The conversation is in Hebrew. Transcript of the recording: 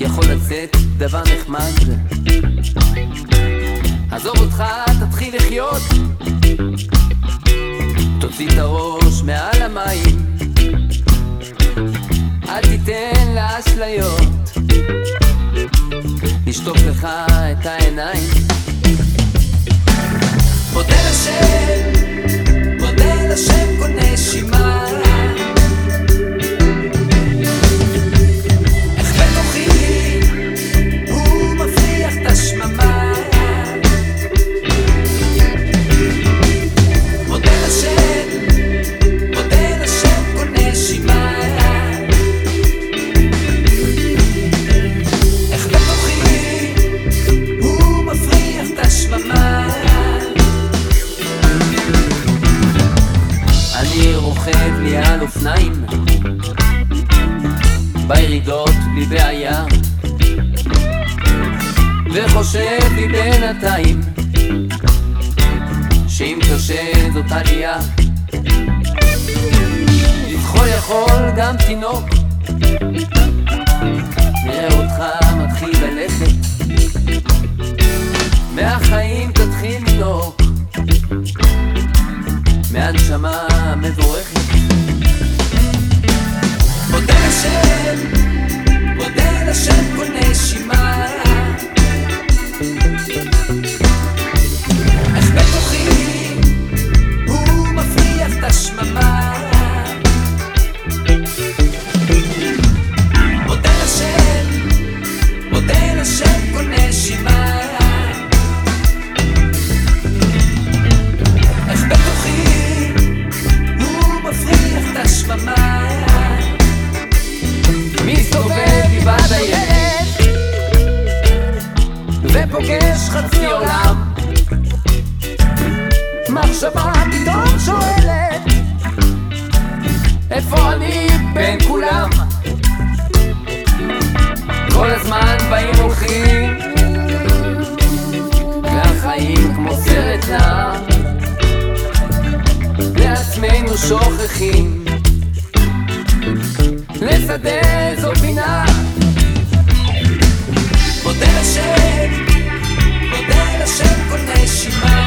יכול לצאת דבר נחמד הראש מעל המים. אל תיתן לאשליות. לשטוף לך את העיניים. מודה לשם, רוכב לי על אופניים. בירידות בלי בעיה. וחושב לי בינתיים שאם קשה זאת עלייה. לזחול יכול גם תינוק. נראה אותך מתחיל ללכת. מהחיים תתחיל לנהוג מהנשמה מבורכת מחשבה פתאום שואלת איפה אני בין כולם? כל הזמן באים הולכים והחיים כמו סרט נע. לעצמנו שוכחים. לסדר איזו פינה בודה לשם, בודה לשם כל נשימה.